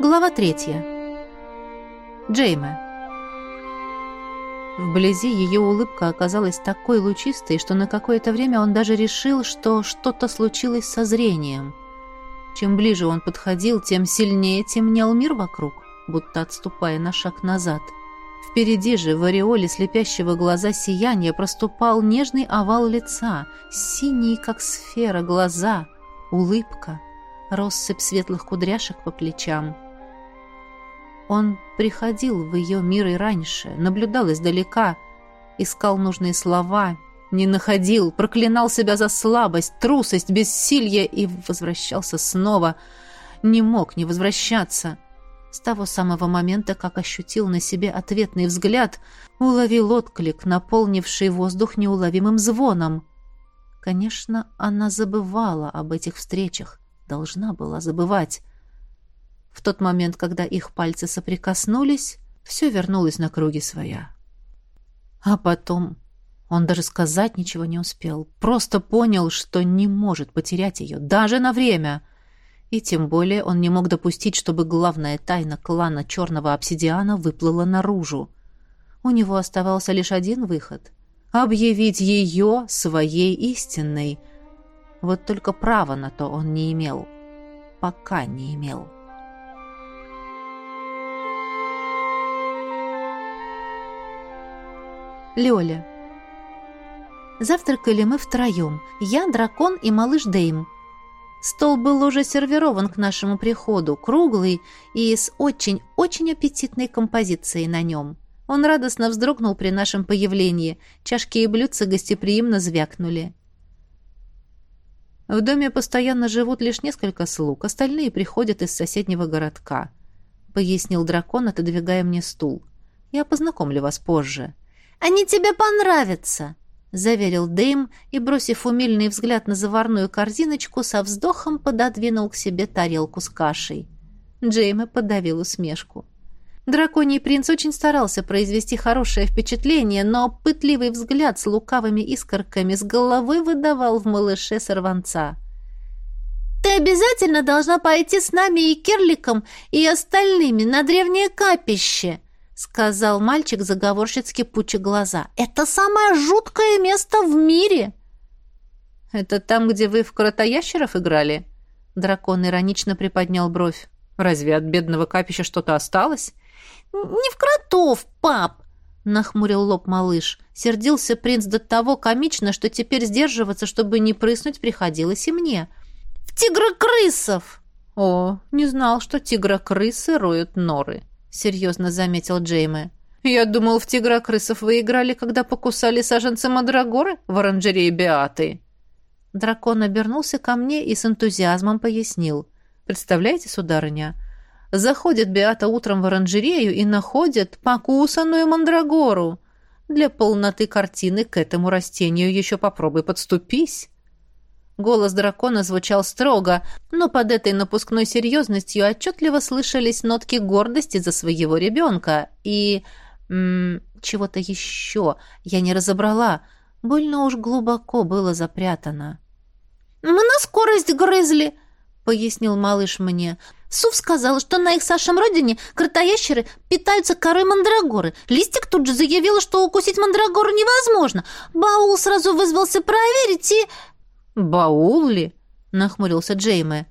Глава третья. Джейме. Вблизи ее улыбка оказалась такой лучистой, что на какое-то время он даже решил, что что-то случилось со зрением. Чем ближе он подходил, тем сильнее темнел мир вокруг, будто отступая на шаг назад. Впереди же, в ореоле слепящего глаза сияния, проступал нежный овал лица, синий, как сфера, глаза, улыбка, россыпь светлых кудряшек по плечам — он приходил в ее мир и раньше, наблюдал издалека, искал нужные слова, не находил, проклинал себя за слабость, трусость, бессилье и возвращался снова. Не мог не возвращаться. С того самого момента, как ощутил на себе ответный взгляд, уловил отклик, наполнивший воздух неуловимым звоном. Конечно, она забывала об этих встречах, должна была забывать. В тот момент, когда их пальцы соприкоснулись, все вернулось на круги своя. А потом он даже сказать ничего не успел, просто понял, что не может потерять ее, даже на время. И тем более он не мог допустить, чтобы главная тайна клана Черного Обсидиана выплыла наружу. У него оставался лишь один выход — объявить ее своей истинной. Вот только права на то он не имел. Пока не имел. — Лёля. Завтракали мы втроем. Я, дракон и малыш Дейм. Стол был уже сервирован к нашему приходу, круглый и с очень-очень аппетитной композицией на нем. Он радостно вздрогнул при нашем появлении. Чашки и блюдца гостеприимно звякнули. В доме постоянно живут лишь несколько слуг, остальные приходят из соседнего городка, — пояснил дракон, отодвигая мне стул. Я познакомлю вас позже. — они тебе понравятся!» — заверил Дэйм и, бросив умильный взгляд на заварную корзиночку, со вздохом пододвинул к себе тарелку с кашей. Джейме подавил усмешку. Драконий принц очень старался произвести хорошее впечатление, но пытливый взгляд с лукавыми искорками с головы выдавал в малыше сорванца. «Ты обязательно должна пойти с нами и Кирликом, и остальными на древнее капище!» Сказал мальчик, заговорщицки пуча глаза. «Это самое жуткое место в мире!» «Это там, где вы в кротоящеров играли?» Дракон иронично приподнял бровь. «Разве от бедного капища что-то осталось?» «Не в кротов, пап!» Нахмурил лоб малыш. Сердился принц до того комично, что теперь сдерживаться, чтобы не прыснуть, приходилось и мне. «В тигра-крысов!» «О, не знал, что тигра-крысы роют норы!» — серьезно заметил Джейме. «Я думал, в тигра-крысов вы играли, когда покусали саженцы Мадрагоры в оранжерее Беаты». Дракон обернулся ко мне и с энтузиазмом пояснил. «Представляете, сударыня, заходит Беата утром в оранжерею и находит покусанную Мандрагору. Для полноты картины к этому растению еще попробуй подступись». Голос дракона звучал строго, но под этой напускной серьезностью отчетливо слышались нотки гордости за своего ребенка и... чего-то еще. Я не разобрала. Больно уж глубоко было запрятано. «Мы на скорость грызли», — пояснил малыш мне. «Сув сказал, что на их Сашем родине кротоящеры питаются корой мандрагоры. Листик тут же заявил, что укусить мандрагору невозможно. Баул сразу вызвался проверить и...» «Баул ли?» — нахмурился Джейме.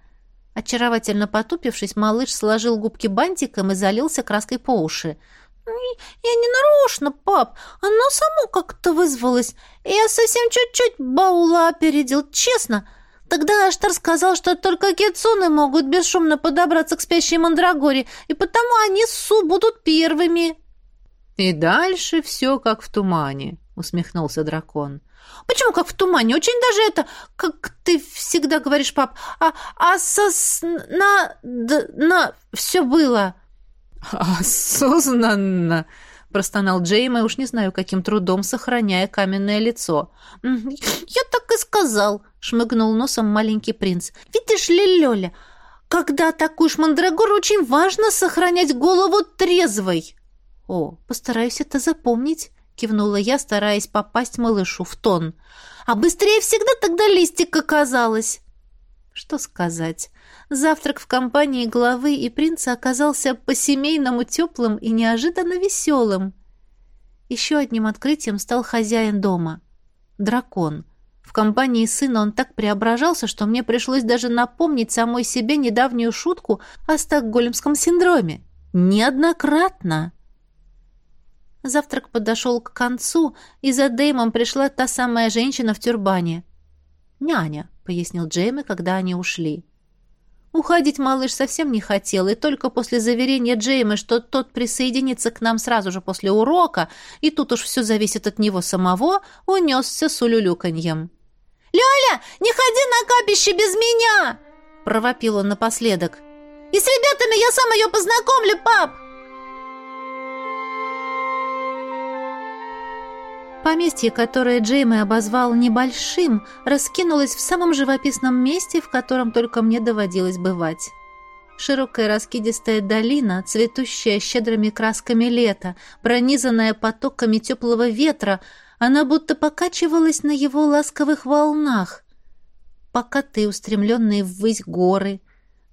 Очаровательно потупившись, малыш сложил губки бантиком и залился краской по уши. «Я не нарочно, пап. Оно само как-то вызвалось. Я совсем чуть-чуть баула опередил, честно. Тогда Аштар сказал, что только кицуны могут бесшумно подобраться к спящей мандрагоре, и потому они с Су будут первыми». «И дальше все как в тумане», — усмехнулся дракон. Почему как в тумане? Очень даже это, как ты всегда говоришь, пап, а, осозна... Да, на... все было. Осознанно, простонал Джейма, уж не знаю, каким трудом сохраняя каменное лицо. Я так и сказал, шмыгнул носом маленький принц. Видишь ли, Лёля, когда атакуешь мандрагору, очень важно сохранять голову трезвой. О, постараюсь это запомнить кивнула я, стараясь попасть малышу в тон. А быстрее всегда тогда листик оказалось. Что сказать? Завтрак в компании главы и принца оказался по-семейному теплым и неожиданно веселым. Еще одним открытием стал хозяин дома. Дракон. В компании сына он так преображался, что мне пришлось даже напомнить самой себе недавнюю шутку о стокгольмском синдроме. Неоднократно. Завтрак подошел к концу, и за Дэймом пришла та самая женщина в тюрбане. «Няня», — пояснил Джейми, когда они ушли. Уходить малыш совсем не хотел, и только после заверения Джейма, что тот присоединится к нам сразу же после урока, и тут уж все зависит от него самого, унесся с улюлюканьем. «Ляля, не ходи на капище без меня!» — провопил он напоследок. «И с ребятами я сам ее познакомлю, пап!» Поместье, которое Джейми обозвал небольшим, раскинулось в самом живописном месте, в котором только мне доводилось бывать. Широкая раскидистая долина, цветущая щедрыми красками лета, пронизанная потоками теплого ветра, она будто покачивалась на его ласковых волнах. Покатые, устремленные ввысь горы,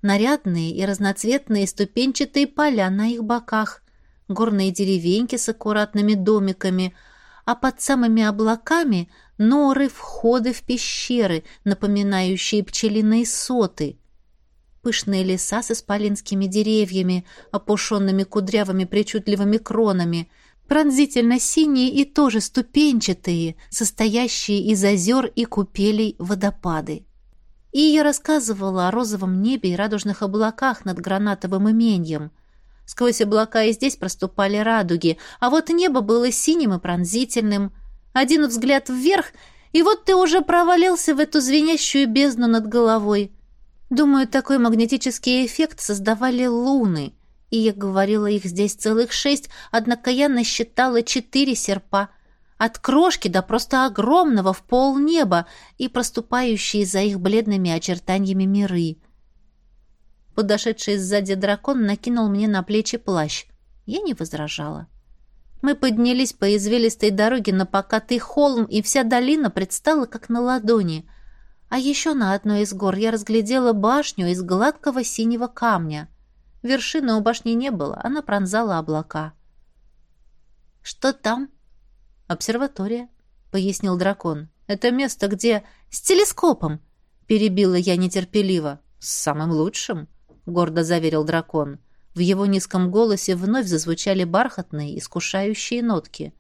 нарядные и разноцветные ступенчатые поля на их боках, горные деревеньки с аккуратными домиками — а под самыми облаками норы, входы в пещеры, напоминающие пчелиные соты. Пышные леса с исполинскими деревьями, опушенными кудрявыми причудливыми кронами, пронзительно синие и тоже ступенчатые, состоящие из озер и купелей водопады. И я рассказывала о розовом небе и радужных облаках над гранатовым именьем — Сквозь облака и здесь проступали радуги, а вот небо было синим и пронзительным. Один взгляд вверх, и вот ты уже провалился в эту звенящую бездну над головой. Думаю, такой магнетический эффект создавали луны, и я говорила их здесь целых шесть, однако я насчитала четыре серпа. От крошки до просто огромного в полнеба и проступающие за их бледными очертаниями миры. Подошедший сзади дракон накинул мне на плечи плащ. Я не возражала. Мы поднялись по извилистой дороге на покатый холм, и вся долина предстала как на ладони. А еще на одной из гор я разглядела башню из гладкого синего камня. Вершины у башни не было, она пронзала облака. «Что там?» «Обсерватория», — пояснил дракон. «Это место, где...» «С телескопом!» — перебила я нетерпеливо. «С самым лучшим», — гордо заверил дракон. В его низком голосе вновь зазвучали бархатные, искушающие нотки.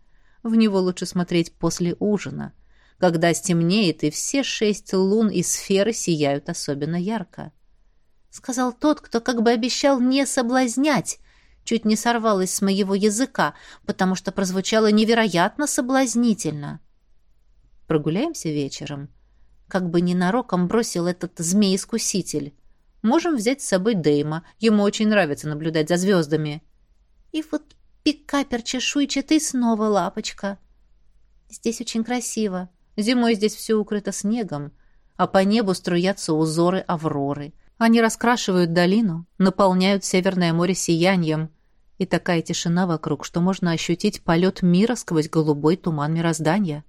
В него лучше смотреть после ужина, когда стемнеет, и все шесть лун и сферы сияют особенно ярко. Сказал тот, кто как бы обещал не соблазнять, чуть не сорвалось с моего языка, потому что прозвучало невероятно соблазнительно. «Прогуляемся вечером?» Как бы ненароком бросил этот змей-искуситель. Можем взять с собой Дейма. Ему очень нравится наблюдать за звездами. И вот пикапер чешуйчатый снова лапочка. Здесь очень красиво. Зимой здесь все укрыто снегом, а по небу струятся узоры авроры. Они раскрашивают долину, наполняют Северное море сиянием. И такая тишина вокруг, что можно ощутить полет мира сквозь голубой туман мироздания.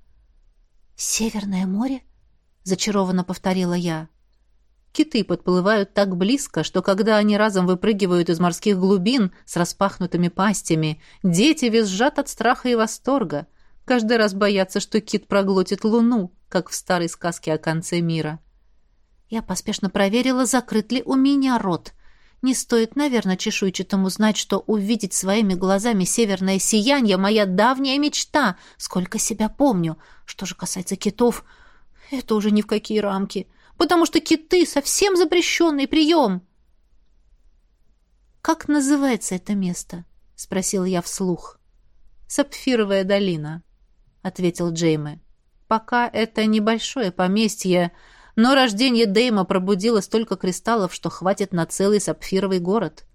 «Северное море?» — зачарованно повторила я. Киты подплывают так близко, что когда они разом выпрыгивают из морских глубин с распахнутыми пастями, дети визжат от страха и восторга. Каждый раз боятся, что кит проглотит луну, как в старой сказке о конце мира. Я поспешно проверила, закрыт ли у меня рот. Не стоит, наверное, чешуйчатому знать, что увидеть своими глазами северное сияние — моя давняя мечта, сколько себя помню. Что же касается китов, это уже ни в какие рамки — потому что киты — совсем запрещенный прием. «Как называется это место?» — спросил я вслух. «Сапфировая долина», — ответил Джейме. «Пока это небольшое поместье, но рождение Дейма пробудило столько кристаллов, что хватит на целый сапфировый город.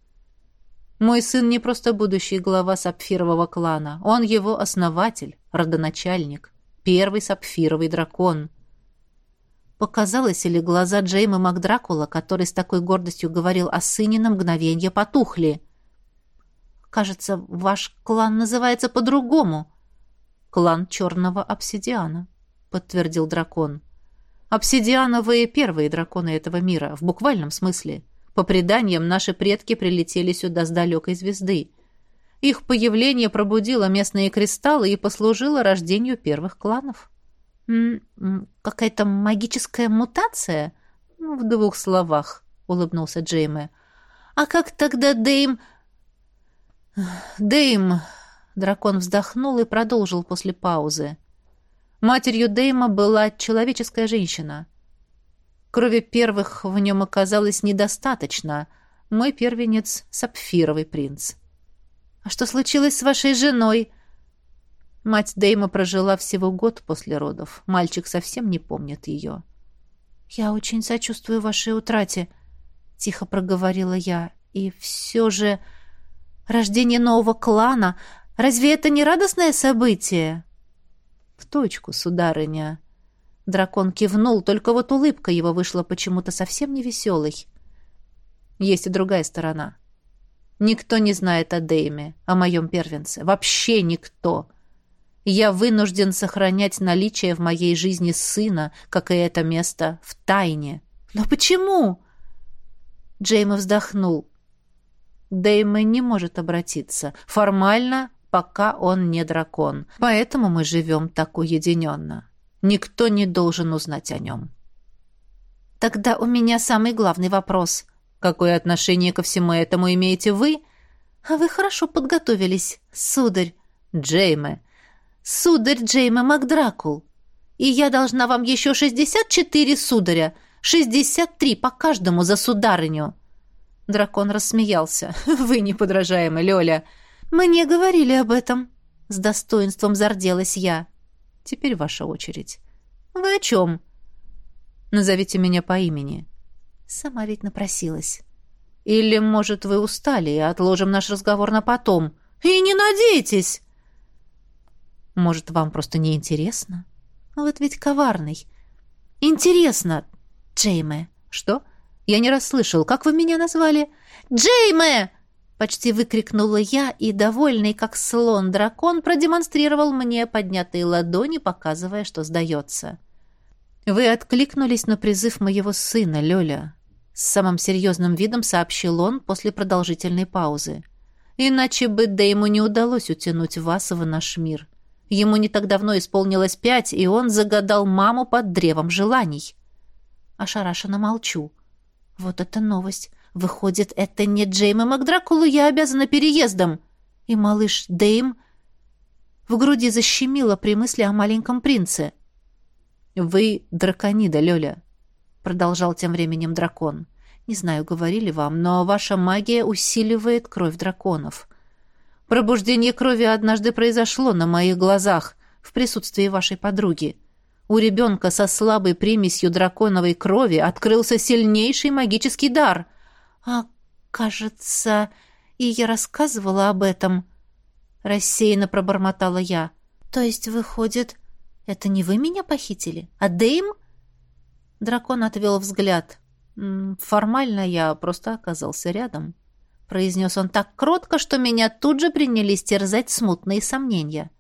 Мой сын не просто будущий глава сапфирового клана, он его основатель, родоначальник, первый сапфировый дракон». Показалось, или глаза Джейма Макдракула, который с такой гордостью говорил о сыне, на мгновенье потухли. «Кажется, ваш клан называется по-другому». «Клан черного обсидиана», — подтвердил дракон. Обсидиановые первые драконы этого мира, в буквальном смысле. По преданиям, наши предки прилетели сюда с далекой звезды. Их появление пробудило местные кристаллы и послужило рождению первых кланов. «Какая-то магическая мутация?» ну, «В двух словах», — улыбнулся Джейме. «А как тогда Дэйм...» «Дэйм...» — дракон вздохнул и продолжил после паузы. Матерью Дэйма была человеческая женщина. Крови первых в нем оказалось недостаточно. Мой первенец — сапфировый принц. «А что случилось с вашей женой?» Мать Дэйма прожила всего год после родов. Мальчик совсем не помнит ее. «Я очень сочувствую вашей утрате», — тихо проговорила я. «И все же рождение нового клана... Разве это не радостное событие?» «В точку, сударыня». Дракон кивнул, только вот улыбка его вышла почему-то совсем не веселой. Есть и другая сторона. Никто не знает о Дейме, о моем первенце. Вообще никто. Я вынужден сохранять наличие в моей жизни сына, как и это место, в тайне. Но почему? Джейма вздохнул. Дейме не может обратиться. Формально пока он не дракон. Поэтому мы живем так уединенно. Никто не должен узнать о нем. Тогда у меня самый главный вопрос. Какое отношение ко всему этому имеете вы? А вы хорошо подготовились, сударь. Джейме. Сударь Джейме Макдракул. И я должна вам еще шестьдесят четыре сударя. Шестьдесят три по каждому за сударыню. Дракон рассмеялся. «Вы неподражаемы, Лёля. «Мне говорили об этом», — с достоинством зарделась я. «Теперь ваша очередь». «Вы о чем?» «Назовите меня по имени». Сама ведь напросилась. «Или, может, вы устали и отложим наш разговор на потом?» «И не надейтесь!» «Может, вам просто не интересно?» «Вот ведь коварный». «Интересно, Джейме». «Что? Я не расслышал. Как вы меня назвали?» «Джейме!» Почти выкрикнула я, и, довольный как слон-дракон, продемонстрировал мне поднятые ладони, показывая, что сдается. «Вы откликнулись на призыв моего сына, Лёля», — с самым серьезным видом сообщил он после продолжительной паузы. «Иначе бы да ему не удалось утянуть вас в наш мир. Ему не так давно исполнилось пять, и он загадал маму под древом желаний». Ошарашенно молчу. «Вот это новость! Выходит, это не Джейма Макдракулу я обязана переездом. И малыш Дэйм в груди защемило при мысли о маленьком принце. «Вы драконида, Лёля», — продолжал тем временем дракон. «Не знаю, говорили вам, но ваша магия усиливает кровь драконов. Пробуждение крови однажды произошло на моих глазах в присутствии вашей подруги. У ребенка со слабой примесью драконовой крови открылся сильнейший магический дар — «А, кажется, и я рассказывала об этом», — рассеянно пробормотала я. «То есть, выходит, это не вы меня похитили, а Дэйм?» Дракон отвел взгляд. «Формально я просто оказался рядом», — произнес он так кротко, что меня тут же принялись терзать смутные сомнения.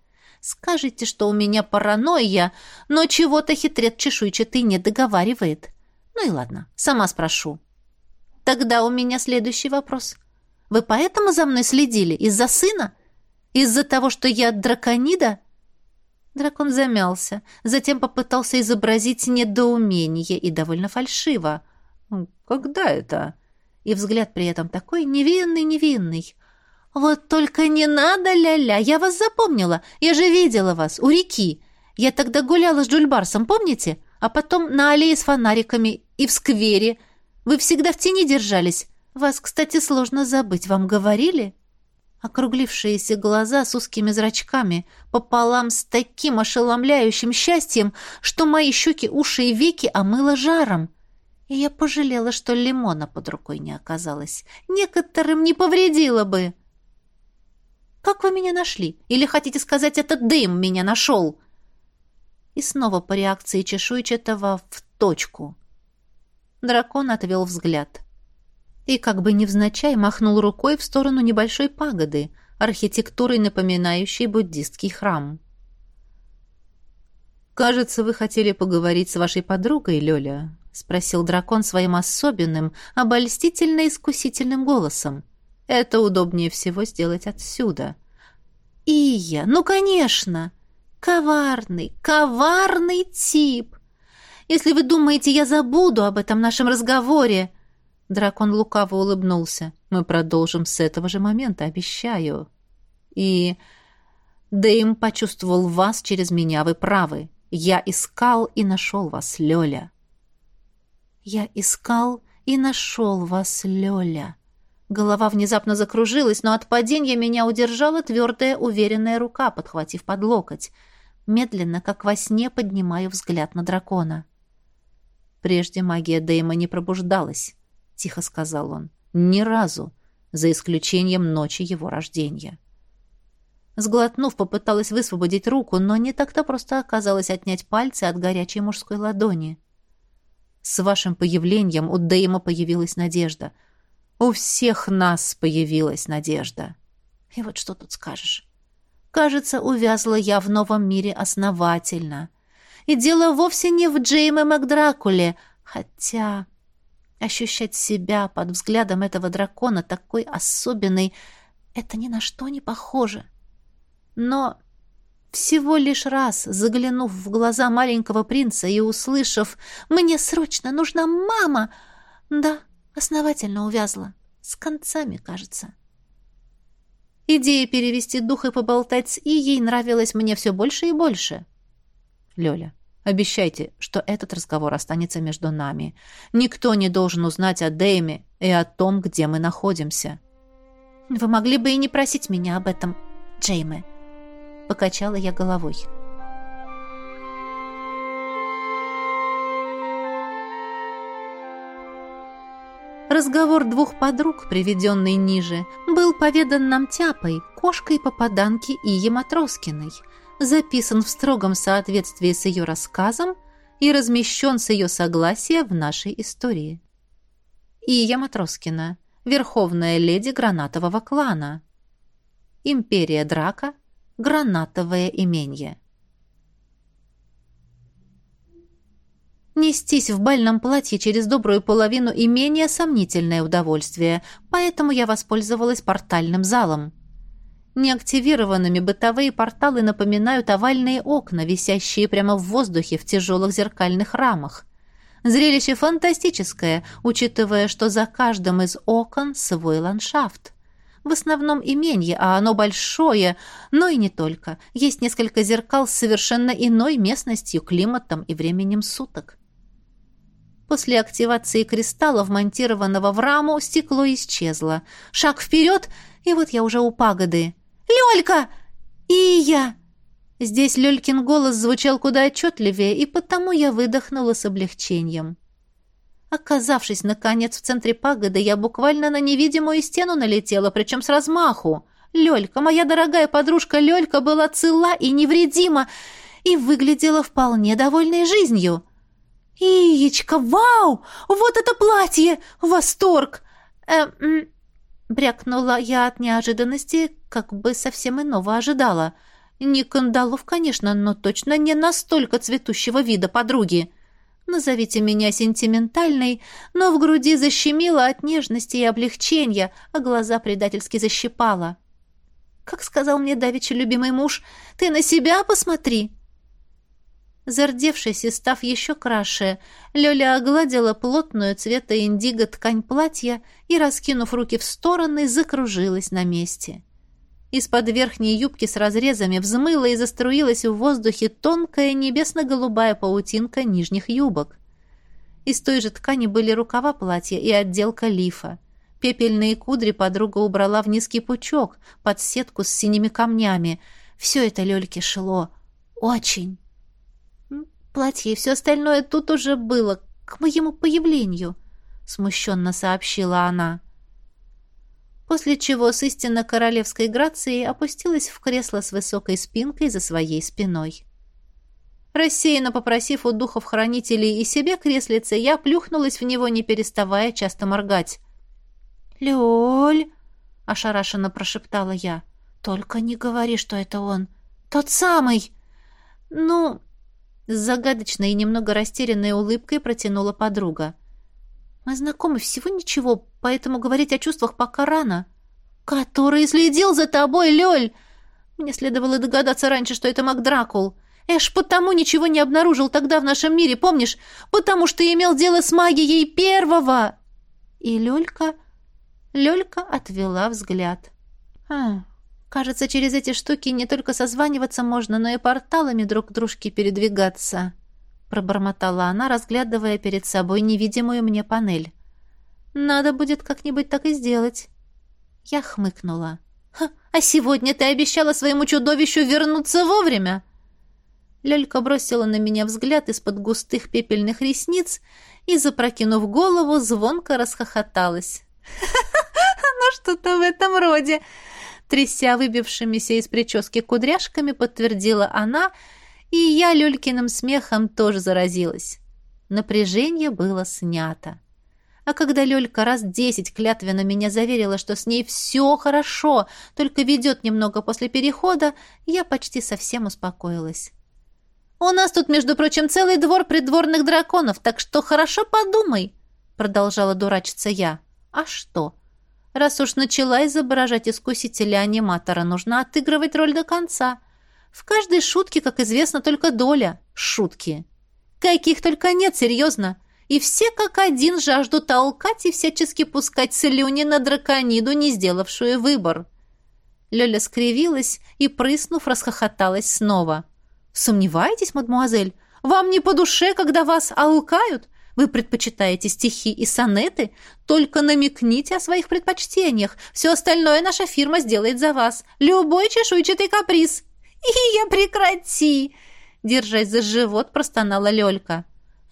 «Скажите, что у меня паранойя, но чего-то хитрет чешуйчатый не договаривает. Ну и ладно, сама спрошу». Тогда у меня следующий вопрос. Вы поэтому за мной следили? Из-за сына? Из-за того, что я драконида?» Дракон замялся, затем попытался изобразить недоумение и довольно фальшиво. «Когда это?» И взгляд при этом такой невинный-невинный. «Вот только не надо, ля-ля, я вас запомнила. Я же видела вас у реки. Я тогда гуляла с Джульбарсом, помните? А потом на аллее с фонариками и в сквере. Вы всегда в тени держались. Вас, кстати, сложно забыть. Вам говорили?» Округлившиеся глаза с узкими зрачками, пополам с таким ошеломляющим счастьем, что мои щеки, уши и веки омыло жаром. И я пожалела, что лимона под рукой не оказалось. Некоторым не повредило бы. «Как вы меня нашли? Или хотите сказать, этот дым меня нашел?» И снова по реакции чешуйчатого в точку. Дракон отвел взгляд. И как бы невзначай махнул рукой в сторону небольшой пагоды, архитектурой напоминающей буддистский храм. «Кажется, вы хотели поговорить с вашей подругой, Лёля», — спросил дракон своим особенным, обольстительно-искусительным голосом. «Это удобнее всего сделать отсюда». «Ия, ну, конечно! Коварный, коварный тип! Если вы думаете, я забуду об этом нашем разговоре...» Дракон лукаво улыбнулся. «Мы продолжим с этого же момента, обещаю». «И...» Дэйм почувствовал вас через меня, вы правы. Я искал и нашел вас, Лёля. Я искал и нашел вас, Лёля. Голова внезапно закружилась, но от падения меня удержала твердая, уверенная рука, подхватив под локоть. Медленно, как во сне, поднимаю взгляд на дракона. Прежде магия Дэйма не пробуждалась, тихо сказал он. Ни разу, за исключением ночи его рождения. Сглотнув, попыталась высвободить руку, но не так-то просто оказалось отнять пальцы от горячей мужской ладони. «С вашим появлением у Дэйма появилась надежда. У всех нас появилась надежда». И вот что тут скажешь? Кажется, увязла я в новом мире основательно. И дело вовсе не в Джейме Макдракуле, хотя ощущать себя под взглядом этого дракона такой особенной — это ни на что не похоже. Но всего лишь раз, заглянув в глаза маленького принца и услышав «Мне срочно нужна мама!» Да, основательно увязла. С концами, кажется. Идея перевести дух и поболтать с Ией нравилась мне все больше и больше. Лёля, обещайте, что этот разговор останется между нами. Никто не должен узнать о Дэйме и о том, где мы находимся. Вы могли бы и не просить меня об этом, Джейме. Покачала я головой. Разговор двух подруг, приведенный ниже, был поведан нам тяпой, кошкой-попаданки Ии Матроскиной, записан в строгом соответствии с ее рассказом и размещен с ее согласия в нашей истории. Ия Матроскина, верховная леди гранатового клана. Империя Драка, гранатовое именье. Нестись в бальном платье через добрую половину имения – сомнительное удовольствие, поэтому я воспользовалась портальным залом. Неактивированными бытовые порталы напоминают овальные окна, висящие прямо в воздухе в тяжелых зеркальных рамах. Зрелище фантастическое, учитывая, что за каждым из окон свой ландшафт в основном именье, а оно большое, но и не только. Есть несколько зеркал с совершенно иной местностью, климатом и временем суток. После активации кристалла, вмонтированного в раму, стекло исчезло. Шаг вперед, и вот я уже у пагоды. «Лёлька! И я!» Здесь Лёлькин голос звучал куда отчетливее, и потому я выдохнула с облегчением. Оказавшись, наконец, в центре пагоды, я буквально на невидимую стену налетела, причем с размаху. Лёлька, моя дорогая подружка Лёлька была цела и невредима и выглядела вполне довольной жизнью. «Иечка, вау! Вот это платье! Восторг!» «Эм...» Брякнула я от неожиданности, как бы совсем иного ожидала. Не кандалов, конечно, но точно не настолько цветущего вида подруги. Назовите меня сентиментальной, но в груди защемило от нежности и облегчения, а глаза предательски защипало. Как сказал мне давеча любимый муж, «Ты на себя посмотри!» Зардевшись и став еще краше, Лёля огладила плотную цвета индиго ткань платья и, раскинув руки в стороны, закружилась на месте. Из-под верхней юбки с разрезами взмыла и заструилась в воздухе тонкая небесно-голубая паутинка нижних юбок. Из той же ткани были рукава платья и отделка лифа. Пепельные кудри подруга убрала в низкий пучок, под сетку с синими камнями. Все это Лёльке шло. Очень. Платье и все остальное тут уже было, к моему появлению, смущенно сообщила она. — после чего с истинно королевской грацией опустилась в кресло с высокой спинкой за своей спиной. Рассеянно попросив у духов-хранителей и себе креслице, я плюхнулась в него, не переставая часто моргать. «Лёль!» — ошарашенно прошептала я. «Только не говори, что это он. Тот самый!» «Ну...» С загадочной и немного растерянной улыбкой протянула подруга. Мы знакомы всего ничего, поэтому говорить о чувствах пока рано. Который следил за тобой, Лёль! Мне следовало догадаться раньше, что это Мак Дракул. Эш потому ничего не обнаружил тогда в нашем мире, помнишь? Потому что имел дело с магией первого. И Лёлька... Лёлька отвела взгляд. А, кажется, через эти штуки не только созваниваться можно, но и порталами друг к дружке передвигаться пробормотала она, разглядывая перед собой невидимую мне панель. Надо будет как-нибудь так и сделать. Я хмыкнула. «А сегодня ты обещала своему чудовищу вернуться вовремя!» Лёлька бросила на меня взгляд из-под густых пепельных ресниц и, запрокинув голову, звонко расхохоталась. «Ну что-то в этом роде!» Тряся выбившимися из прически кудряшками, подтвердила она и я Люлькиным смехом тоже заразилась. Напряжение было снято. А когда Лёлька раз десять клятвенно меня заверила, что с ней все хорошо, только ведет немного после перехода, я почти совсем успокоилась. «У нас тут, между прочим, целый двор придворных драконов, так что хорошо подумай», — продолжала дурачиться я. «А что? Раз уж начала изображать искусителя-аниматора, нужно отыгрывать роль до конца». В каждой шутке, как известно, только доля шутки. Каких только нет, серьезно. И все как один жаждут толкать и всячески пускать слюни на дракониду, не сделавшую выбор. Лёля скривилась и, прыснув, расхохоталась снова. «Сомневаетесь, мадмуазель? Вам не по душе, когда вас алкают? Вы предпочитаете стихи и сонеты? Только намекните о своих предпочтениях. Все остальное наша фирма сделает за вас. Любой чешуйчатый каприз. «И я прекрати!» Держась за живот, простонала Лёлька.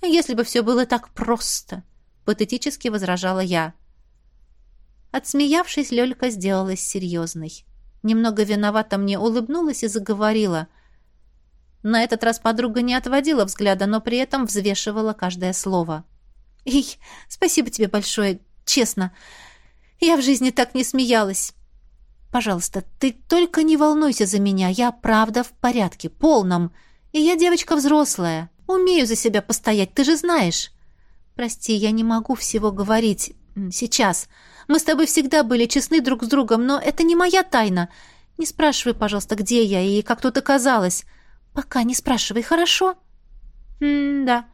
«Если бы все было так просто!» Патетически возражала я. Отсмеявшись, Лёлька сделалась серьезной. Немного виновата мне улыбнулась и заговорила. На этот раз подруга не отводила взгляда, но при этом взвешивала каждое слово. «Эй, спасибо тебе большое, честно. Я в жизни так не смеялась. Пожалуйста, ты только не волнуйся за меня. Я правда в порядке, полном. И я девочка взрослая. Умею за себя постоять, ты же знаешь. Прости, я не могу всего говорить сейчас. Мы с тобой всегда были честны друг с другом, но это не моя тайна. Не спрашивай, пожалуйста, где я и как тут оказалось. Пока не спрашивай, хорошо? М-да.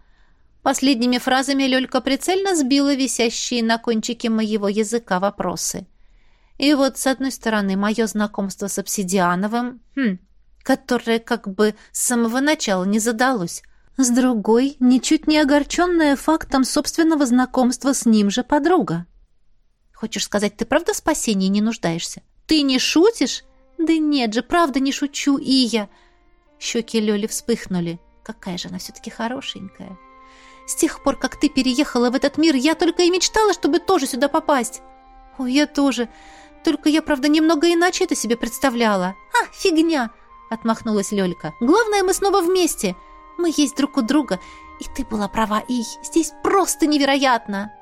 Последними фразами Лёлька прицельно сбила висящие на кончике моего языка вопросы. И вот, с одной стороны, мое знакомство с Обсидиановым, хм, которое как бы с самого начала не задалось, с другой, ничуть не огорченная фактом собственного знакомства с ним же подруга. Хочешь сказать, ты правда в спасении не нуждаешься? Ты не шутишь? Да нет же, правда не шучу, и я. Щеки Лёли вспыхнули. Какая же она все-таки хорошенькая. С тех пор, как ты переехала в этот мир, я только и мечтала, чтобы тоже сюда попасть. Ой, я тоже. Только я, правда, немного иначе это себе представляла. А, фигня, отмахнулась Лёлька. Главное, мы снова вместе. Мы есть друг у друга. И ты была права, и здесь просто невероятно.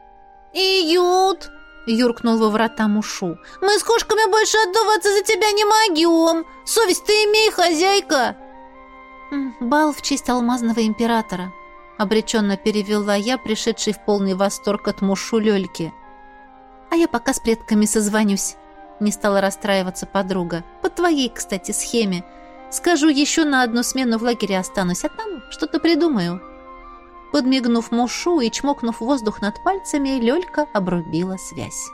Иют, юркнул во врата Мушу. Мы с кошками больше отдуваться за тебя не могем. Совесть ты имей, хозяйка. Бал в честь алмазного императора. Обреченно перевела я, пришедший в полный восторг от Мушу Лёльки. А я пока с предками созвонюсь. Не стала расстраиваться подруга. По твоей, кстати, схеме. Скажу, еще на одну смену в лагере останусь, а там что-то придумаю. Подмигнув мушу и чмокнув воздух над пальцами, Лёлька обрубила связь.